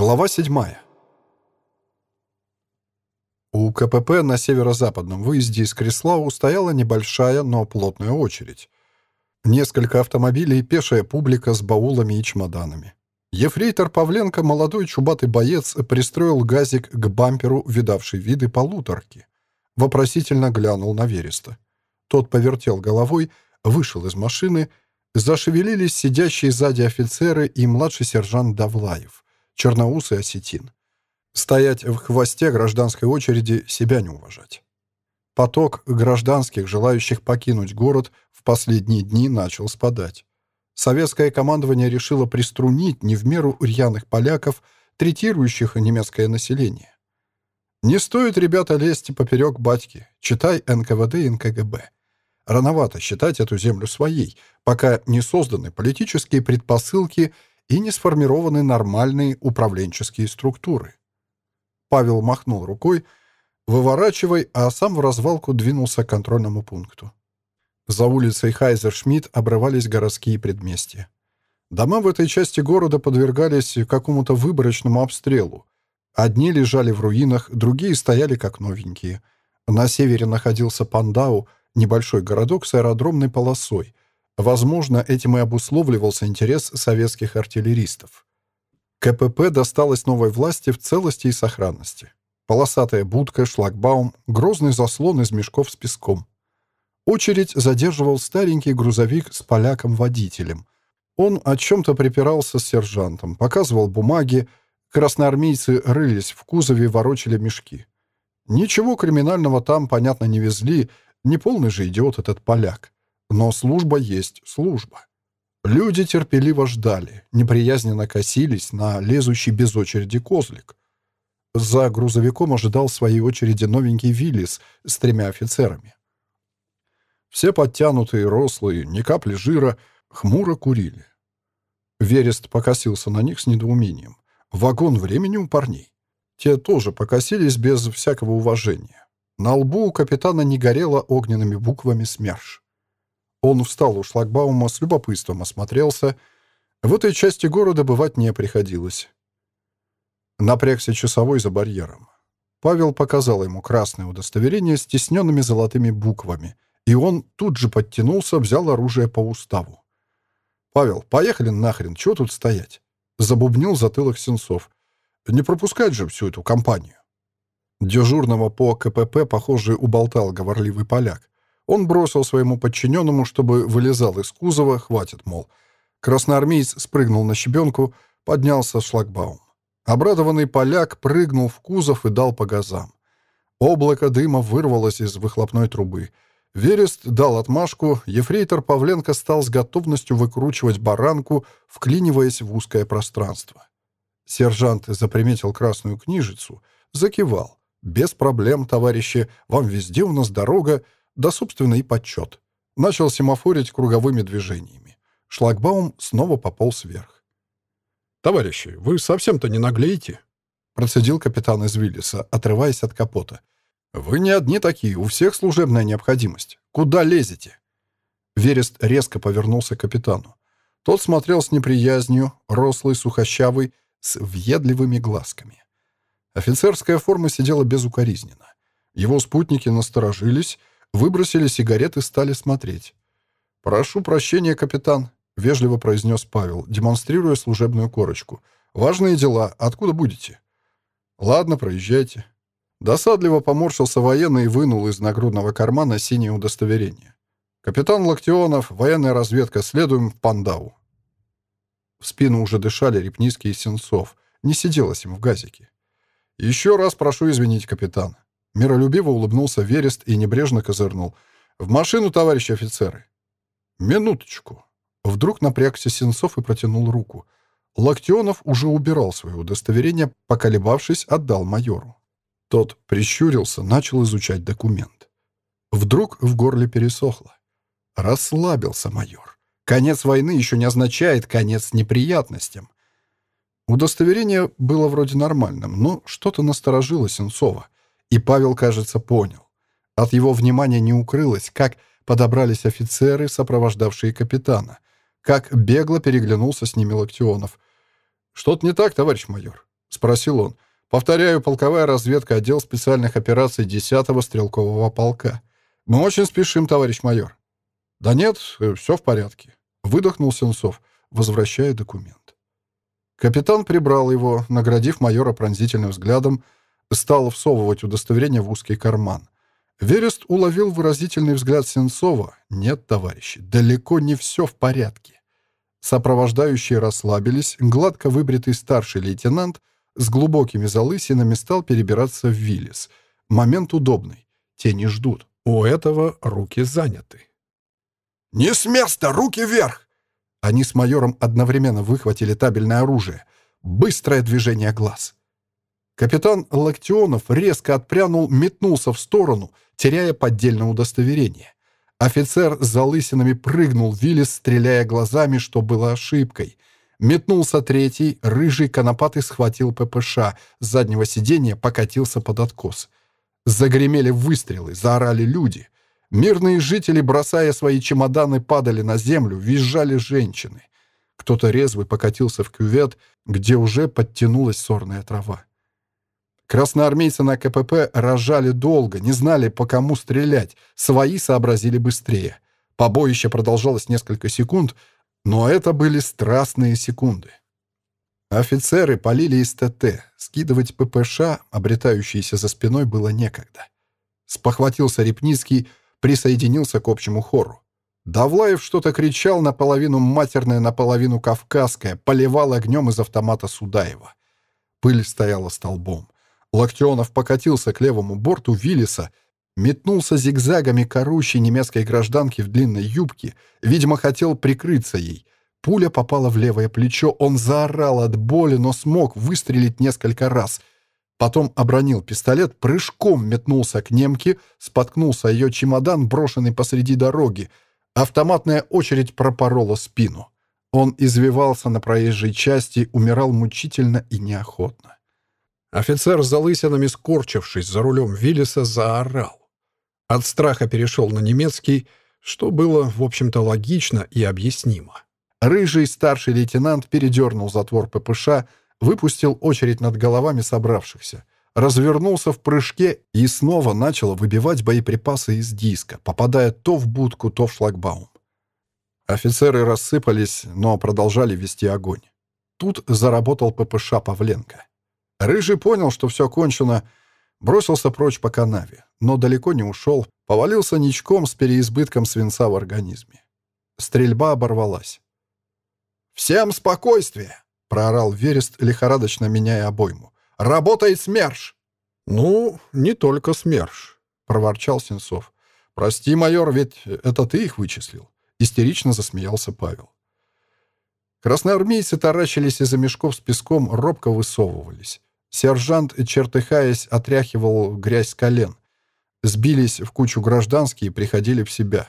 Глава 7. У КПП на северо-западном выезде из Креслау стояла небольшая, но плотная очередь. Несколько автомобилей, пешая публика с баулами и чемоданами. Ефрейтор Павленко, молодой чубатый боец, пристроил газик к бамперу, видавший виды полуторки. Вопросительно глянул на Вереста. Тот повертел головой, вышел из машины, зашевелились сидящие сзади офицеры и младший сержант Давлаев — черноусый осетин. Стоять в хвосте гражданской очереди, себя не уважать. Поток гражданских, желающих покинуть город, в последние дни начал спадать. Советское командование решило приструнить не в меру рьяных поляков, третирующих немецкое население. Не стоит, ребята, лезть поперек батьки. Читай НКВД и НКГБ. Рановато считать эту землю своей, пока не созданы политические предпосылки и не сформированы нормальные управленческие структуры. Павел махнул рукой, выворачивай, а сам в развалку двинулся к контрольному пункту. За улицей Хайзершмидт обрывались городские предместья. Дома в этой части города подвергались какому-то выборочному обстрелу. Одни лежали в руинах, другие стояли как новенькие. На севере находился Пандау, небольшой городок с аэродромной полосой, Возможно, этим и обусловливался интерес советских артиллеристов. КПП досталось новой власти в целости и сохранности. Полосатая будка, шлагбаум, грозный заслон из мешков с песком. Очередь задерживал старенький грузовик с поляком-водителем. Он о чем-то припирался с сержантом, показывал бумаги, красноармейцы рылись в кузове и ворочали мешки. Ничего криминального там, понятно, не везли, не полный же идиот этот поляк. Но служба есть служба. Люди терпеливо ждали, неприязненно косились на лезущий без очереди козлик. За грузовиком ожидал в своей очереди новенький Виллис с тремя офицерами. Все подтянутые, рослые, ни капли жира, хмуро курили. Верест покосился на них с недоумением. Вагон времени у парней. Те тоже покосились без всякого уважения. На лбу у капитана не горело огненными буквами СМЕРШ. Он встал у шлагбаума, с любопытством осмотрелся. В этой части города бывать не приходилось. Напрягся часовой за барьером. Павел показал ему красное удостоверение с тисненными золотыми буквами, и он тут же подтянулся, взял оружие по уставу. «Павел, поехали нахрен, чего тут стоять?» Забубнил затылок Сенцов. «Не пропускать же всю эту компанию». Дежурного по КПП, похоже, уболтал говорливый поляк. Он бросил своему подчиненному, чтобы вылезал из кузова, хватит, мол. Красноармеец спрыгнул на щебенку, поднялся в шлагбаум. Обрадованный поляк прыгнул в кузов и дал по газам. Облако дыма вырвалось из выхлопной трубы. Верест дал отмашку, ефрейтор Павленко стал с готовностью выкручивать баранку, вклиниваясь в узкое пространство. Сержант заприметил красную книжицу, закивал. «Без проблем, товарищи, вам везде у нас дорога, да, собственно, и подсчет. Начал семафорить круговыми движениями. Шлагбаум снова пополз вверх. «Товарищи, вы совсем-то не наглеете?» процедил капитан из Виллиса, отрываясь от капота. «Вы не одни такие, у всех служебная необходимость. Куда лезете?» Верест резко повернулся к капитану. Тот смотрел с неприязнью, рослый, сухощавый, с въедливыми глазками. Офицерская форма сидела безукоризненно. Его спутники насторожились, выбросили сигареты, стали смотреть. «Прошу прощения, капитан», — вежливо произнес Павел, демонстрируя служебную корочку. «Важные дела. Откуда будете?» «Ладно, проезжайте». Досадливо поморщился военный и вынул из нагрудного кармана синее удостоверение. «Капитан Локтионов, военная разведка, следуем в Пандау». В спину уже дышали Репницкий и Сенцов. Не сиделось им в газике. «Еще раз прошу извинить, капитан», Миролюбиво улыбнулся Верест и небрежно козырнул. «В машину, товарищи офицеры!» «Минуточку!» Вдруг напрягся Сенцов и протянул руку. Локтионов уже убирал свое удостоверение, поколебавшись, отдал майору. Тот прищурился, начал изучать документ. Вдруг в горле пересохло. Расслабился майор. Конец войны еще не означает конец неприятностям. Удостоверение было вроде нормальным, но что-то насторожило Сенцова. И Павел, кажется, понял. От его внимания не укрылось, как подобрались офицеры, сопровождавшие капитана, как бегло переглянулся с ними Локтионов. «Что-то не так, товарищ майор?» — спросил он. «Повторяю, полковая разведка, отдел специальных операций 10-го стрелкового полка. Мы очень спешим, товарищ майор». «Да нет, все в порядке», — выдохнул Сенцов, возвращая документ. Капитан прибрал его, наградив майора пронзительным взглядом, стал всовывать удостоверение в узкий карман. Верест уловил выразительный взгляд Сенцова. «Нет, товарищи, далеко не все в порядке». Сопровождающие расслабились, гладко выбритый старший лейтенант с глубокими залысинами стал перебираться в Виллис. Момент удобный. Те не ждут. У этого руки заняты. «Не с места! Руки вверх!» Они с майором одновременно выхватили табельное оружие. Быстрое движение глаз. Капитан Лактионов резко отпрянул, метнулся в сторону, теряя поддельное удостоверение. Офицер с залысинами прыгнул в Виллис, стреляя глазами, что было ошибкой. Метнулся третий, рыжий конопатый схватил ППШ, с заднего сиденья покатился под откос. Загремели выстрелы, заорали люди. Мирные жители, бросая свои чемоданы, падали на землю, визжали женщины. Кто-то резвый покатился в кювет, где уже подтянулась сорная трава. Красноармейцы на КПП рожали долго, не знали, по кому стрелять. Свои сообразили быстрее. Побоище продолжалось несколько секунд, но это были страстные секунды. Офицеры полили из ТТ. Скидывать ППШ, обретающиеся за спиной, было некогда. Спохватился Репницкий, присоединился к общему хору. Давлаев что-то кричал наполовину матерное, наполовину кавказское, поливал огнем из автомата Судаева. Пыль стояла столбом. Локтионов покатился к левому борту Виллиса, метнулся зигзагами к орущей немецкой гражданке в длинной юбке, видимо, хотел прикрыться ей. Пуля попала в левое плечо, он заорал от боли, но смог выстрелить несколько раз. Потом обронил пистолет, прыжком метнулся к немке, споткнулся ее чемодан, брошенный посреди дороги. Автоматная очередь пропорола спину. Он извивался на проезжей части, умирал мучительно и неохотно. Офицер залысинами, скорчившись за рулем Виллиса, заорал. От страха перешел на немецкий, что было, в общем-то, логично и объяснимо. Рыжий старший лейтенант передернул затвор ППШ, выпустил очередь над головами собравшихся, развернулся в прыжке и снова начал выбивать боеприпасы из диска, попадая то в будку, то в шлагбаум. Офицеры рассыпались, но продолжали вести огонь. Тут заработал ППШ Павленко. Рыжий понял, что все кончено, бросился прочь по канаве, но далеко не ушел, повалился ничком с переизбытком свинца в организме. Стрельба оборвалась. «Всем спокойствие!» — проорал Верест, лихорадочно меняя обойму. «Работает СМЕРШ!» «Ну, не только СМЕРШ», — проворчал Сенцов. «Прости, майор, ведь это ты их вычислил?» Истерично засмеялся Павел. Красноармейцы таращились из-за мешков с песком, робко высовывались. Сержант, чертыхаясь, отряхивал грязь с колен. Сбились в кучу гражданские и приходили в себя.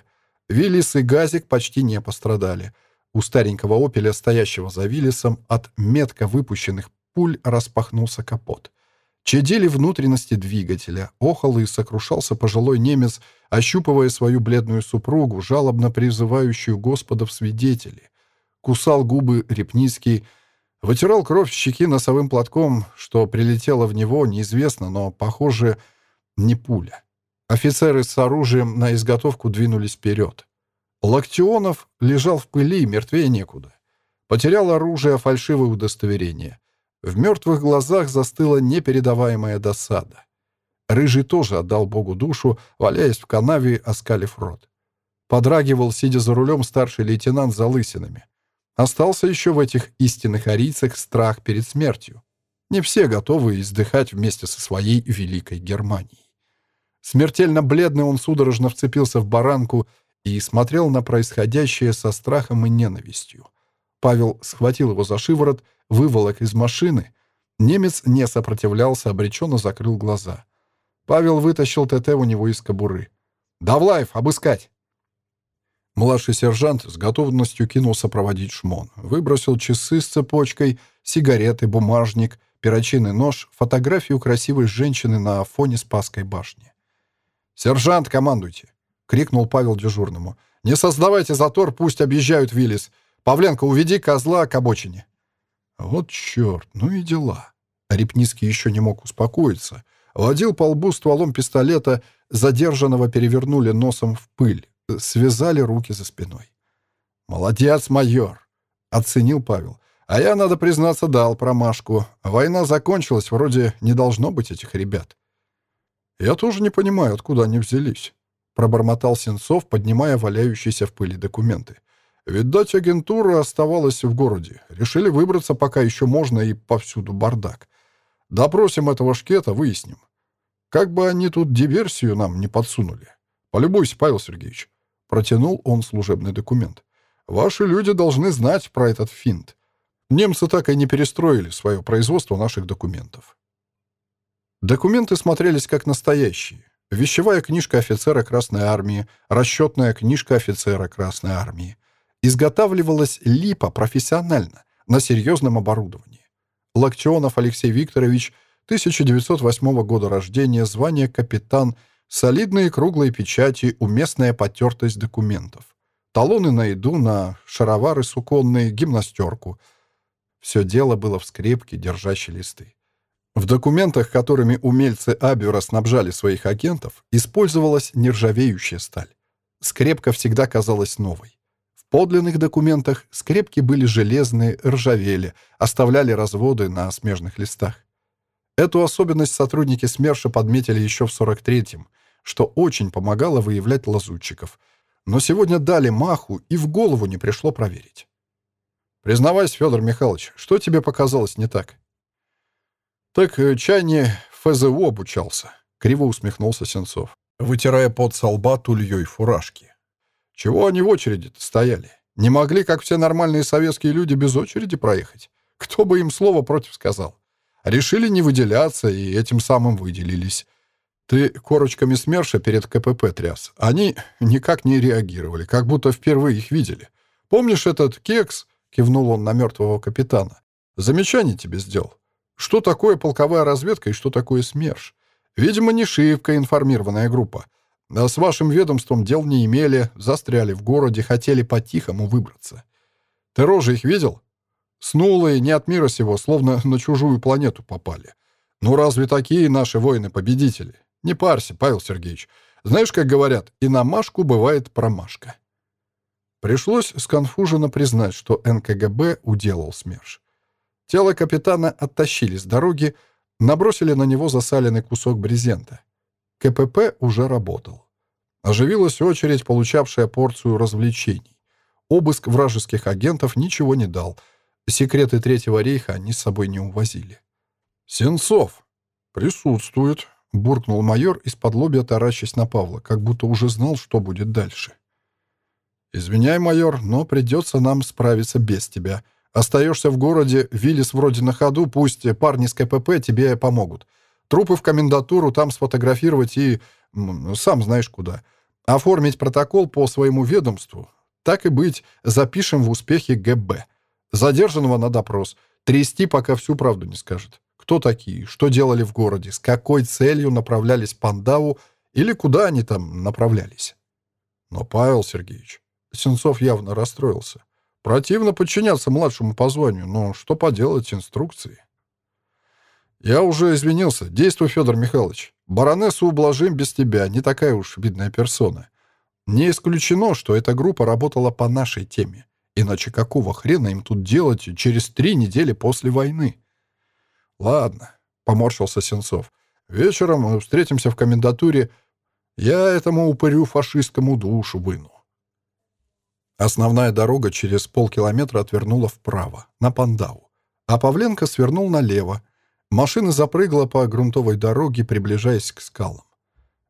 Виллис и Газик почти не пострадали. У старенького «Опеля», стоящего за Виллисом, от метко выпущенных пуль распахнулся капот. Чадили внутренности двигателя. Охал и сокрушался пожилой немец, ощупывая свою бледную супругу, жалобно призывающую Господа в свидетели. Кусал губы Репницкий, Вытирал кровь щеки носовым платком, что прилетело в него, неизвестно, но, похоже, не пуля. Офицеры с оружием на изготовку двинулись вперед. Локтионов лежал в пыли, мертвее некуда. Потерял оружие, фальшивое удостоверение. В мертвых глазах застыла непередаваемая досада. Рыжий тоже отдал Богу душу, валяясь в канаве, оскалив рот. Подрагивал, сидя за рулем, старший лейтенант за лысинами. Остался еще в этих истинных арийцах страх перед смертью. Не все готовы издыхать вместе со своей великой Германией. Смертельно бледный он судорожно вцепился в баранку и смотрел на происходящее со страхом и ненавистью. Павел схватил его за шиворот, выволок из машины. Немец не сопротивлялся, обреченно закрыл глаза. Павел вытащил ТТ у него из кобуры. «Давлаев, обыскать!» Младший сержант с готовностью кинулся проводить шмон. Выбросил часы с цепочкой, сигареты, бумажник, перочинный нож, фотографию красивой женщины на фоне Спасской башни. «Сержант, командуйте!» — крикнул Павел дежурному. «Не создавайте затор, пусть объезжают Виллис. Павленко, уведи козла к обочине». «Вот черт, ну и дела!» Репницкий еще не мог успокоиться. Водил по лбу стволом пистолета, задержанного перевернули носом в пыль, связали руки за спиной. «Молодец, майор!» — оценил Павел. «А я, надо признаться, дал промашку. Война закончилась, вроде не должно быть этих ребят». «Я тоже не понимаю, откуда они взялись», — пробормотал Сенцов, поднимая валяющиеся в пыли документы. «Видать, агентура оставалась в городе. Решили выбраться, пока еще можно, и повсюду бардак. Допросим этого шкета, выясним. Как бы они тут диверсию нам не подсунули. Полюбуйся, Павел Сергеевич». Протянул он служебный документ. «Ваши люди должны знать про этот финт. Немцы так и не перестроили свое производство наших документов». Документы смотрелись как настоящие. Вещевая книжка офицера Красной Армии, расчетная книжка офицера Красной Армии. Изготавливалась липа профессионально, на серьезном оборудовании. Локтионов Алексей Викторович, 1908 года рождения, звание капитан, солидные круглые печати, уместная потертость документов. Талоны на еду, на шаровары суконные, гимнастерку. Все дело было в скрепке, держащей листы. В документах, которыми умельцы Абюра снабжали своих агентов, использовалась нержавеющая сталь. Скрепка всегда казалась новой подлинных документах скрепки были железные, ржавели, оставляли разводы на смежных листах. Эту особенность сотрудники СМЕРШа подметили еще в 43-м, что очень помогало выявлять лазутчиков. Но сегодня дали маху, и в голову не пришло проверить. «Признавайся, Федор Михайлович, что тебе показалось не так?» «Так э, чай не ФЗУ обучался», — криво усмехнулся Сенцов, вытирая пот со лба фуражки. Чего они в очереди-то стояли? Не могли, как все нормальные советские люди, без очереди проехать? Кто бы им слово против сказал? Решили не выделяться и этим самым выделились. Ты корочками СМЕРШа перед КПП тряс. Они никак не реагировали, как будто впервые их видели. Помнишь этот кекс? Кивнул он на мертвого капитана. Замечание тебе сделал. Что такое полковая разведка и что такое СМЕРШ? Видимо, не шибко информированная группа. А с вашим ведомством дел не имели, застряли в городе, хотели по-тихому выбраться. Ты рожи их видел? Снулые, не от мира сего, словно на чужую планету попали. Ну разве такие наши воины-победители? Не парься, Павел Сергеевич. Знаешь, как говорят, и на Машку бывает промашка. Пришлось сконфуженно признать, что НКГБ уделал СМЕРШ. Тело капитана оттащили с дороги, набросили на него засаленный кусок брезента. КПП уже работал. Оживилась очередь, получавшая порцию развлечений. Обыск вражеских агентов ничего не дал. Секреты Третьего рейха они с собой не увозили. «Сенцов!» «Присутствует», — буркнул майор из-под лобья, таращась на Павла, как будто уже знал, что будет дальше. «Извиняй, майор, но придется нам справиться без тебя. Остаешься в городе, Виллис вроде на ходу, пусть парни с КПП тебе помогут. Трупы в комендатуру, там сфотографировать и... сам знаешь куда. Оформить протокол по своему ведомству. Так и быть, запишем в успехе ГБ. Задержанного на допрос. Трясти, пока всю правду не скажет. Кто такие, что делали в городе, с какой целью направлялись по или куда они там направлялись. Но Павел Сергеевич, Сенцов явно расстроился. Противно подчиняться младшему по званию, но что поделать, инструкции. «Я уже извинился. Действуй, Федор Михайлович. Баронессу ублажим без тебя. Не такая уж видная персона. Не исключено, что эта группа работала по нашей теме. Иначе какого хрена им тут делать через три недели после войны?» «Ладно», — поморщился Сенцов. «Вечером мы встретимся в комендатуре. Я этому упырю фашистскому душу выну». Основная дорога через полкилометра отвернула вправо, на Пандау, а Павленко свернул налево, Машина запрыгала по грунтовой дороге, приближаясь к скалам.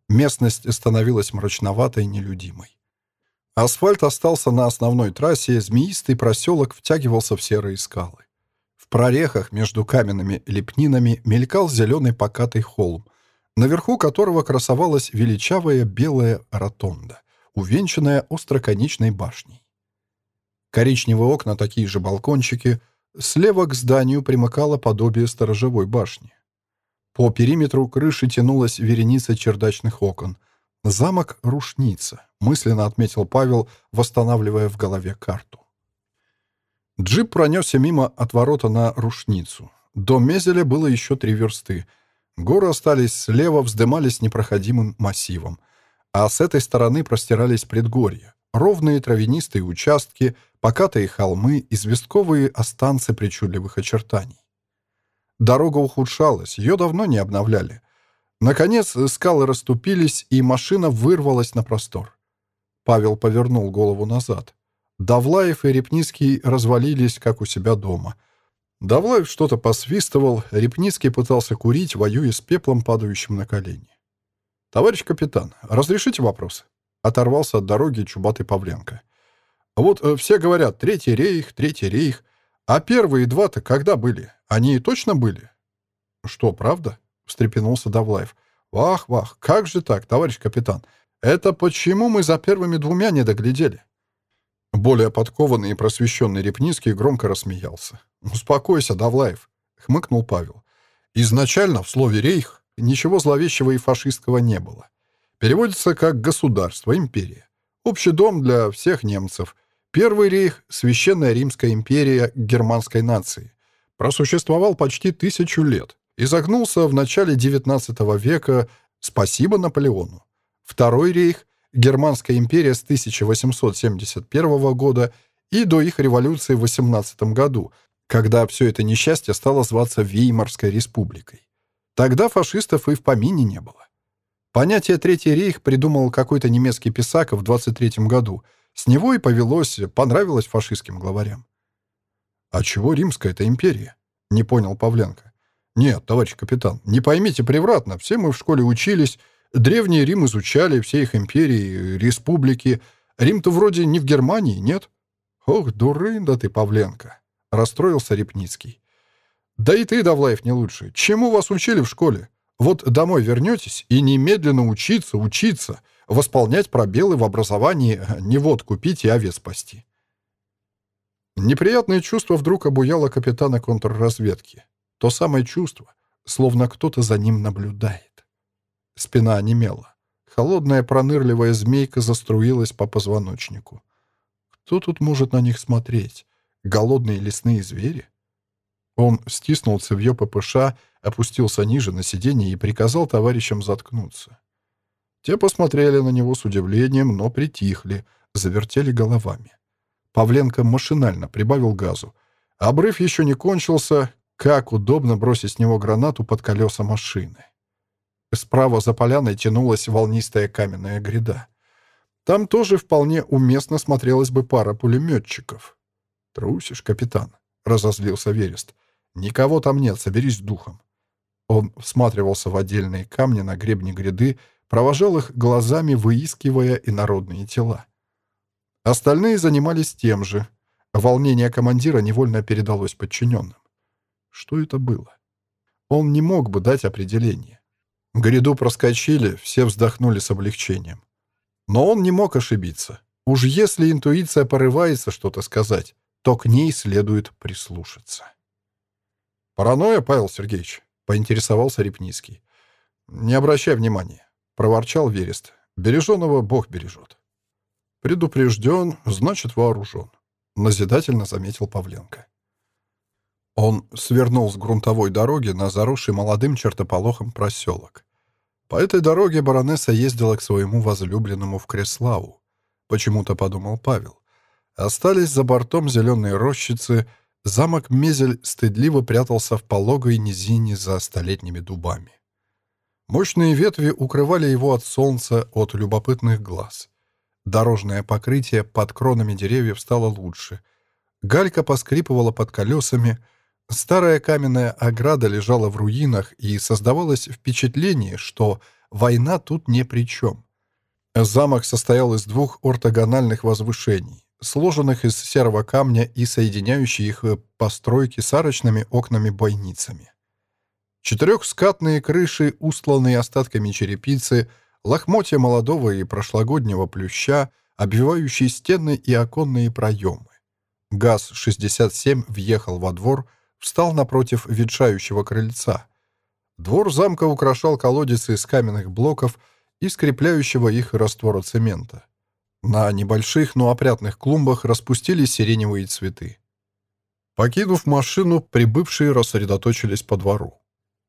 Местность становилась мрачноватой и нелюдимой. Асфальт остался на основной трассе, змеистый проселок втягивался в серые скалы. Прорехах между каменными лепнинами мелькал зеленый покатый холм, наверху которого красовалась величавая белая ротонда, увенчанная остроконечной башней. Коричневые окна, такие же балкончики, Слева к зданию примыкало подобие сторожевой башни. По периметру крыши тянулась вереница чердачных окон. «Замок Рушница», — мысленно отметил Павел, восстанавливая в голове карту. Джип пронесся мимо от ворота на Рушницу. До Мезеля было еще три версты. Горы остались слева, вздымались непроходимым массивом. А с этой стороны простирались предгорья. Ровные травянистые участки, покатые холмы, известковые останцы причудливых очертаний. Дорога ухудшалась, ее давно не обновляли. Наконец скалы расступились, и машина вырвалась на простор. Павел повернул голову назад. Давлаев и Репницкий развалились, как у себя дома. Давлаев что-то посвистывал, Репницкий пытался курить, воюя с пеплом, падающим на колени. «Товарищ капитан, разрешите вопрос?» Оторвался от дороги чубатый Павленко. «Вот э, все говорят, Третий рейх, Третий рейх. А первые два-то когда были? Они точно были?» «Что, правда?» — встрепенулся Давлаев. «Вах, вах, как же так, товарищ капитан? Это почему мы за первыми двумя не доглядели?» Более подкованный и просвещенный Репницкий громко рассмеялся. «Успокойся, Давлаев», — хмыкнул Павел. «Изначально в слове «рейх» ничего зловещего и фашистского не было. Переводится как «государство», «империя». Общий дом для всех немцев. Первый рейх — Священная Римская империя германской нации. Просуществовал почти тысячу лет и загнулся в начале XIX века спасибо Наполеону. Второй рейх Германская империя с 1871 года и до их революции в 18 году, когда все это несчастье стало зваться Веймарской республикой. Тогда фашистов и в помине не было. Понятие «Третий рейх» придумал какой-то немецкий писак в 23 году. С него и повелось, понравилось фашистским главарям. «А чего римская-то империя?» — не понял Павленко. «Нет, товарищ капитан, не поймите превратно, все мы в школе учились, Древний Рим изучали, все их империи, республики. Рим-то вроде не в Германии, нет? Ох, дурында ты, Павленко, расстроился Репницкий. Да и ты, Давлаев, не лучше. Чему вас учили в школе? Вот домой вернетесь и немедленно учиться, учиться, восполнять пробелы в образовании, не водку пить и овец спасти. Неприятное чувство вдруг обуяло капитана контрразведки. То самое чувство, словно кто-то за ним наблюдает. Спина онемела. Холодная пронырливая змейка заструилась по позвоночнику. Кто тут может на них смотреть? Голодные лесные звери? Он стиснул цевьё ППШ, опустился ниже на сиденье и приказал товарищам заткнуться. Те посмотрели на него с удивлением, но притихли, завертели головами. Павленко машинально прибавил газу. Обрыв еще не кончился, как удобно бросить с него гранату под колеса машины. Справа за поляной тянулась волнистая каменная гряда. Там тоже вполне уместно смотрелась бы пара пулеметчиков. «Трусишь, капитан», — разозлился Верест. «Никого там нет, соберись духом». Он всматривался в отдельные камни на гребне гряды, провожал их глазами, выискивая инородные тела. Остальные занимались тем же. Волнение командира невольно передалось подчиненным. Что это было? Он не мог бы дать определение. Гряду проскочили, все вздохнули с облегчением. Но он не мог ошибиться. Уж если интуиция порывается что-то сказать, то к ней следует прислушаться. «Паранойя, Павел Сергеевич?» — поинтересовался Репницкий. «Не обращай внимания», — проворчал Верест. «Береженого Бог бережет». «Предупрежден, значит вооружен», — назидательно заметил Павленко. Он свернул с грунтовой дороги на заросший молодым чертополохом проселок. По этой дороге баронесса ездила к своему возлюбленному в Креславу. Почему-то подумал Павел. Остались за бортом зеленые рощицы, замок Мезель стыдливо прятался в пологой низине за столетними дубами. Мощные ветви укрывали его от солнца, от любопытных глаз. Дорожное покрытие под кронами деревьев стало лучше. Галька поскрипывала под колесами — Старая каменная ограда лежала в руинах, и создавалось впечатление, что война тут ни при чем. Замок состоял из двух ортогональных возвышений, сложенных из серого камня и соединяющих их постройки с арочными окнами-бойницами. Четырехскатные крыши, устланные остатками черепицы, лохмотья молодого и прошлогоднего плюща, обвивающие стены и оконные проемы. ГАЗ-67 въехал во двор — встал напротив ветшающего крыльца. Двор замка украшал колодец из каменных блоков и скрепляющего их раствора цемента. На небольших, но опрятных клумбах распустились сиреневые цветы. Покинув машину, прибывшие рассредоточились по двору.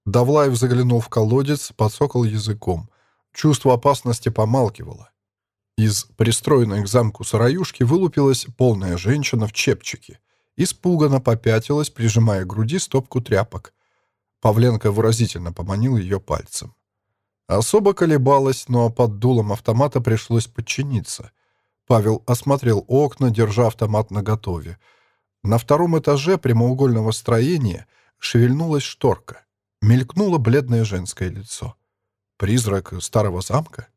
Давлаев заглянул в колодец, подсокал языком. Чувство опасности помалкивало. Из пристроенной к замку сыроюшки вылупилась полная женщина в чепчике. Испуганно попятилась, прижимая к груди стопку тряпок. Павленко выразительно поманил ее пальцем. Особо колебалась, но под дулом автомата пришлось подчиниться. Павел осмотрел окна, держа автомат наготове. На втором этаже прямоугольного строения шевельнулась шторка. Мелькнуло бледное женское лицо. Призрак старого замка?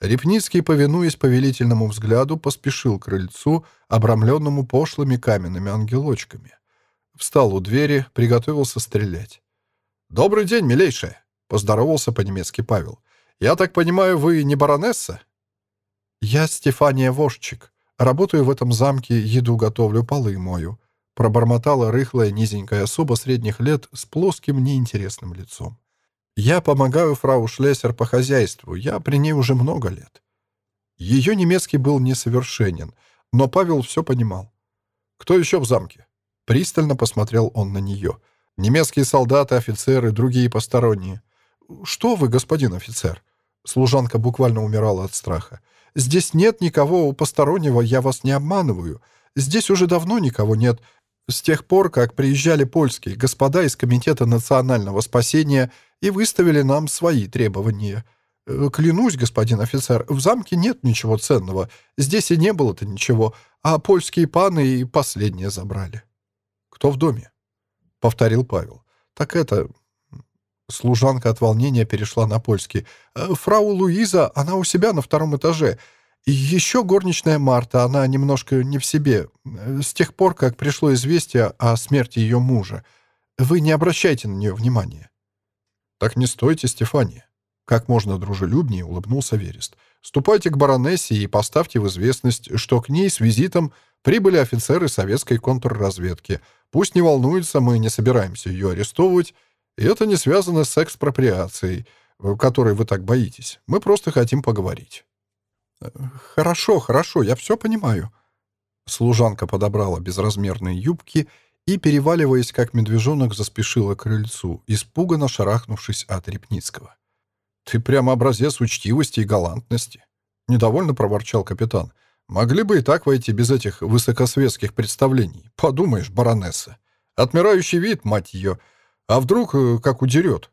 Репницкий, повинуясь повелительному взгляду, поспешил к крыльцу, обрамленному пошлыми каменными ангелочками. Встал у двери, приготовился стрелять. «Добрый день, милейшая!» — поздоровался по-немецки Павел. «Я так понимаю, вы не баронесса?» «Я Стефания Вожчик. Работаю в этом замке, еду готовлю, полы мою», — пробормотала рыхлая низенькая особа средних лет с плоским неинтересным лицом. «Я помогаю фрау Шлессер по хозяйству, я при ней уже много лет». Ее немецкий был несовершенен, но Павел все понимал. «Кто еще в замке?» Пристально посмотрел он на нее. «Немецкие солдаты, офицеры, другие посторонние». «Что вы, господин офицер?» Служанка буквально умирала от страха. Здесь нет никого постороннего, я вас не обманываю. Здесь уже давно никого нет. С тех пор, как приезжали польские господа из Комитета национального спасения и выставили нам свои требования. Э, клянусь, господин офицер, в замке нет ничего ценного. Здесь и не было-то ничего, а польские паны и последнее забрали. Кто в доме? Повторил Павел. Так это... Служанка от волнения перешла на польский. «Э, «Фрау Луиза, она у себя на втором этаже. И еще горничная Марта, она немножко не в себе. Э, с тех пор, как пришло известие о смерти ее мужа. Вы не обращайте на нее внимания». «Так не стойте, Стефания». Как можно дружелюбнее улыбнулся Верест. «Ступайте к баронессе и поставьте в известность, что к ней с визитом прибыли офицеры советской контрразведки. Пусть не волнуется, мы не собираемся ее арестовывать, и это не связано с экспроприацией, э, которой вы так боитесь. Мы просто хотим поговорить». «Хорошо, хорошо, я все понимаю». Служанка подобрала безразмерные юбки и, переваливаясь, как медвежонок, заспешила к крыльцу, испуганно шарахнувшись от Репницкого. «Ты прямо образец учтивости и галантности», — недовольно проворчал капитан. «Могли бы и так войти без этих высокосветских представлений. Подумаешь, баронесса. Отмирающий вид, мать ее, — а вдруг э, как удерет?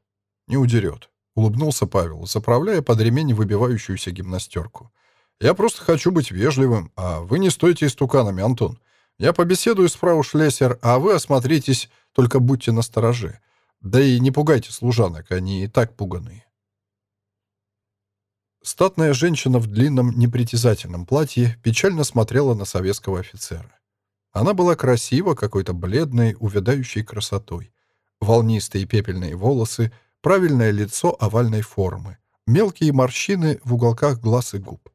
Не удерет, улыбнулся Павел, заправляя под ремень выбивающуюся гимнастерку. Я просто хочу быть вежливым, а вы не стойте истуканами, Антон. Я побеседую с фрау Шлессер, а вы осмотритесь, только будьте настороже. Да и не пугайте служанок, они и так пуганые. Статная женщина в длинном непритязательном платье печально смотрела на советского офицера. Она была красива, какой-то бледной, увядающей красотой волнистые пепельные волосы, правильное лицо овальной формы, мелкие морщины в уголках глаз и губ.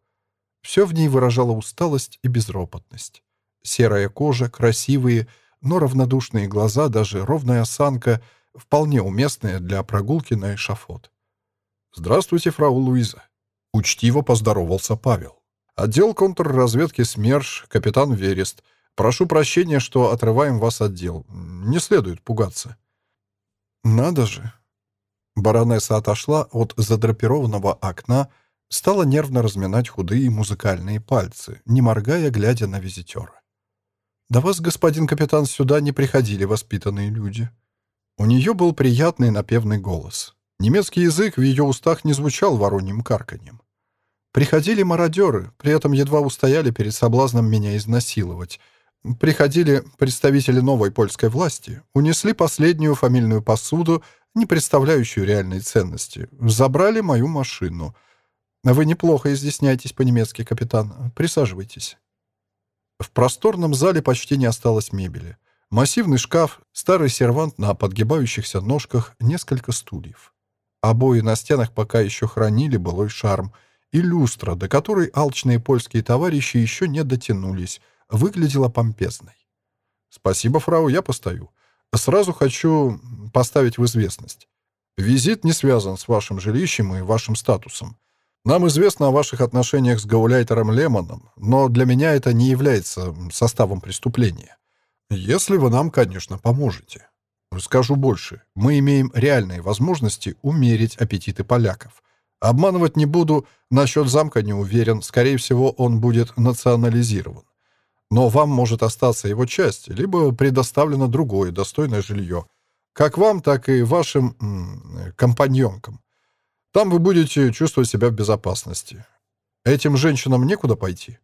Все в ней выражало усталость и безропотность. Серая кожа, красивые, но равнодушные глаза, даже ровная осанка, вполне уместная для прогулки на эшафот. «Здравствуйте, фрау Луиза!» Учтиво поздоровался Павел. «Отдел контрразведки СМЕРШ, капитан Верест. Прошу прощения, что отрываем вас от дел. Не следует пугаться». «Надо же!» Баронесса отошла от задрапированного окна, стала нервно разминать худые музыкальные пальцы, не моргая, глядя на визитера. «Да вас, господин капитан, сюда не приходили воспитанные люди». У нее был приятный напевный голос. Немецкий язык в ее устах не звучал вороньим карканьем. Приходили мародеры, при этом едва устояли перед соблазном меня изнасиловать — Приходили представители новой польской власти, унесли последнюю фамильную посуду, не представляющую реальной ценности, забрали мою машину. Вы неплохо изъясняетесь по-немецки, капитан. Присаживайтесь. В просторном зале почти не осталось мебели. Массивный шкаф, старый сервант на подгибающихся ножках, несколько стульев. Обои на стенах пока еще хранили былой шарм, и люстра, до которой алчные польские товарищи еще не дотянулись, выглядела помпезной. «Спасибо, фрау, я постою. Сразу хочу поставить в известность. Визит не связан с вашим жилищем и вашим статусом. Нам известно о ваших отношениях с гауляйтером Лемоном, но для меня это не является составом преступления. Если вы нам, конечно, поможете. Скажу больше. Мы имеем реальные возможности умерить аппетиты поляков. Обманывать не буду, насчет замка не уверен. Скорее всего, он будет национализирован. Но вам может остаться его часть, либо предоставлено другое достойное жилье. Как вам, так и вашим компаньонкам. Там вы будете чувствовать себя в безопасности. Этим женщинам некуда пойти.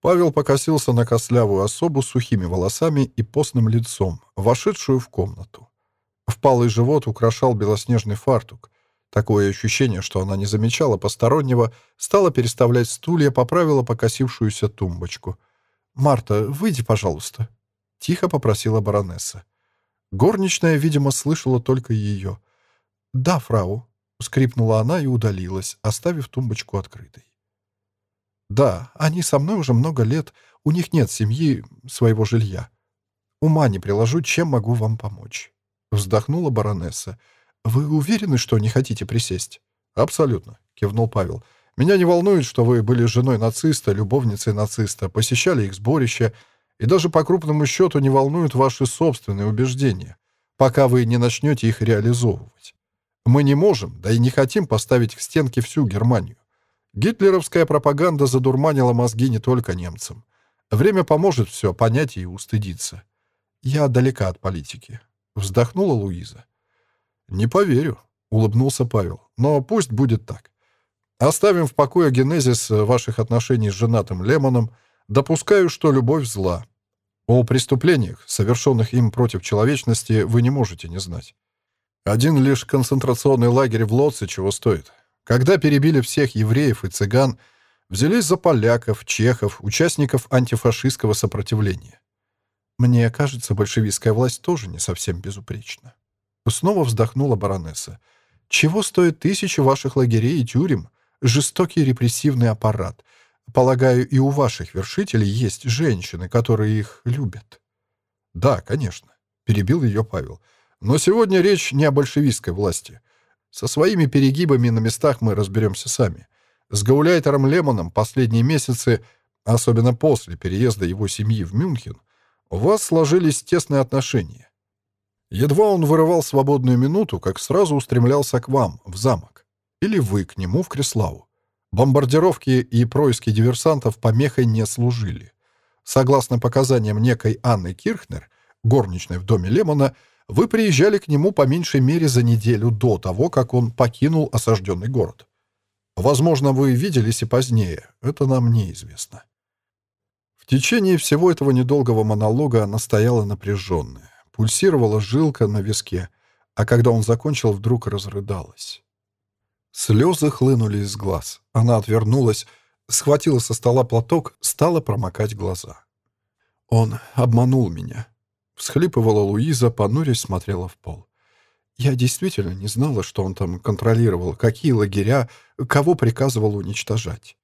Павел покосился на кослявую особу с сухими волосами и постным лицом, вошедшую в комнату. Впалый живот украшал белоснежный фартук. Такое ощущение, что она не замечала постороннего, стала переставлять стулья, поправила покосившуюся тумбочку. «Марта, выйди, пожалуйста», — тихо попросила баронесса. Горничная, видимо, слышала только ее. «Да, фрау», — скрипнула она и удалилась, оставив тумбочку открытой. Да, они со мной уже много лет, у них нет семьи, своего жилья. Ума не приложу, чем могу вам помочь. Вздохнула баронесса. Вы уверены, что не хотите присесть? Абсолютно, кивнул Павел. Меня не волнует, что вы были женой нациста, любовницей нациста, посещали их сборище, и даже по крупному счету не волнуют ваши собственные убеждения, пока вы не начнете их реализовывать. Мы не можем, да и не хотим поставить к стенке всю Германию. Гитлеровская пропаганда задурманила мозги не только немцам. Время поможет все понять и устыдиться. Я далека от политики. Вздохнула Луиза. «Не поверю», — улыбнулся Павел. «Но пусть будет так. Оставим в покое генезис ваших отношений с женатым Лемоном. Допускаю, что любовь зла. О преступлениях, совершенных им против человечности, вы не можете не знать. Один лишь концентрационный лагерь в Лоце чего стоит. Когда перебили всех евреев и цыган, взялись за поляков, чехов, участников антифашистского сопротивления. Мне кажется, большевистская власть тоже не совсем безупречна. Снова вздохнула баронесса. Чего стоят тысячи ваших лагерей и тюрем? Жестокий репрессивный аппарат. Полагаю, и у ваших вершителей есть женщины, которые их любят. Да, конечно, перебил ее Павел. Но сегодня речь не о большевистской власти. Со своими перегибами на местах мы разберемся сами. С Гауляйтером Лемоном последние месяцы, особенно после переезда его семьи в Мюнхен, у вас сложились тесные отношения. Едва он вырывал свободную минуту, как сразу устремлялся к вам, в замок. Или вы к нему в Креславу. Бомбардировки и происки диверсантов помехой не служили. Согласно показаниям некой Анны Кирхнер, горничной в доме Лемона, вы приезжали к нему по меньшей мере за неделю до того, как он покинул осажденный город. Возможно, вы виделись и позднее. Это нам неизвестно. В течение всего этого недолгого монолога она стояла напряженная, пульсировала жилка на виске, а когда он закончил, вдруг разрыдалась. Слезы хлынули из глаз. Она отвернулась, схватила со стола платок, стала промокать глаза. «Он обманул меня», Всхлипывала Луиза, понурясь смотрела в пол. Я действительно не знала, что он там контролировал, какие лагеря, кого приказывал уничтожать.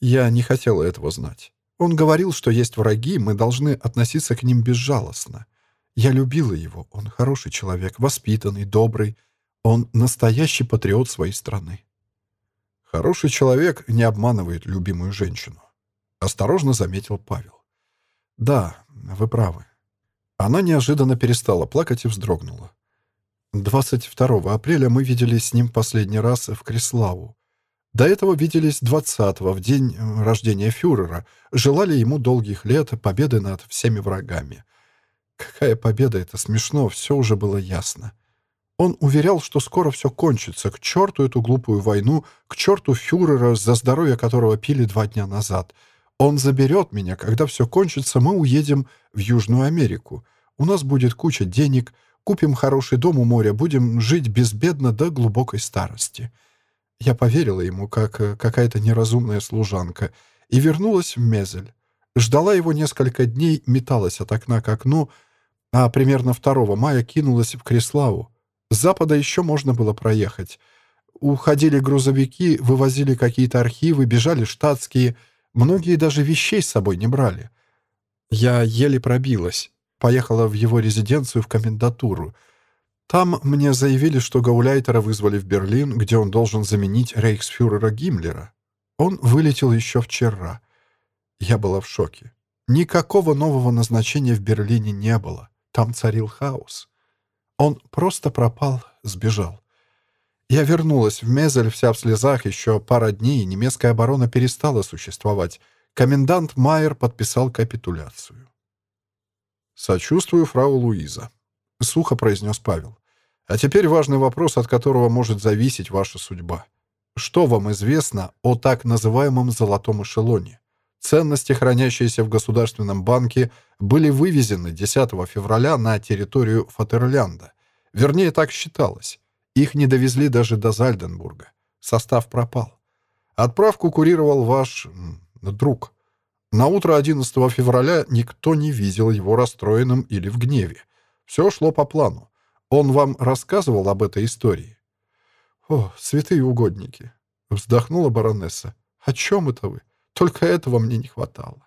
Я не хотела этого знать. Он говорил, что есть враги, мы должны относиться к ним безжалостно. Я любила его, он хороший человек, воспитанный, добрый. Он настоящий патриот своей страны. Хороший человек не обманывает любимую женщину. Осторожно заметил Павел. Да, вы правы. Она неожиданно перестала плакать и вздрогнула. 22 апреля мы виделись с ним последний раз в Креславу. До этого виделись 20-го, в день э, рождения фюрера, желали ему долгих лет победы над всеми врагами. Какая победа, это смешно, все уже было ясно. Он уверял, что скоро все кончится, к черту эту глупую войну, к черту фюрера, за здоровье которого пили два дня назад — он заберет меня, когда все кончится, мы уедем в Южную Америку. У нас будет куча денег, купим хороший дом у моря, будем жить безбедно до глубокой старости. Я поверила ему, как э, какая-то неразумная служанка, и вернулась в Мезель. Ждала его несколько дней, металась от окна к окну, а примерно 2 мая кинулась в Креславу. С запада еще можно было проехать. Уходили грузовики, вывозили какие-то архивы, бежали штатские — Многие даже вещей с собой не брали. Я еле пробилась. Поехала в его резиденцию в комендатуру. Там мне заявили, что Гауляйтера вызвали в Берлин, где он должен заменить рейхсфюрера Гиммлера. Он вылетел еще вчера. Я была в шоке. Никакого нового назначения в Берлине не было. Там царил хаос. Он просто пропал, сбежал. Я вернулась в Мезель вся в слезах еще пара дней, и немецкая оборона перестала существовать. Комендант Майер подписал капитуляцию. «Сочувствую, фрау Луиза», — сухо произнес Павел. «А теперь важный вопрос, от которого может зависеть ваша судьба. Что вам известно о так называемом «золотом эшелоне»? Ценности, хранящиеся в Государственном банке, были вывезены 10 февраля на территорию Фатерлянда. Вернее, так считалось. Их не довезли даже до Зальденбурга. Состав пропал. Отправку курировал ваш друг. На утро 11 февраля никто не видел его расстроенным или в гневе. Все шло по плану. Он вам рассказывал об этой истории? «О, святые угодники!» — вздохнула баронесса. «О чем это вы? Только этого мне не хватало».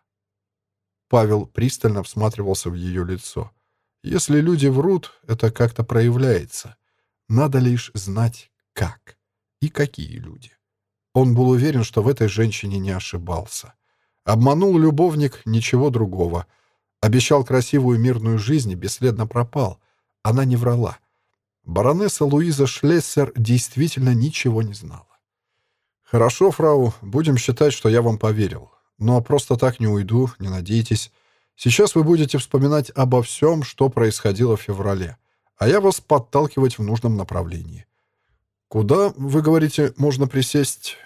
Павел пристально всматривался в ее лицо. «Если люди врут, это как-то проявляется. Надо лишь знать, как и какие люди. Он был уверен, что в этой женщине не ошибался. Обманул любовник, ничего другого. Обещал красивую мирную жизнь и бесследно пропал. Она не врала. Баронесса Луиза Шлессер действительно ничего не знала. «Хорошо, фрау, будем считать, что я вам поверил. Но просто так не уйду, не надейтесь. Сейчас вы будете вспоминать обо всем, что происходило в феврале а я вас подталкивать в нужном направлении. Куда, вы говорите, можно присесть?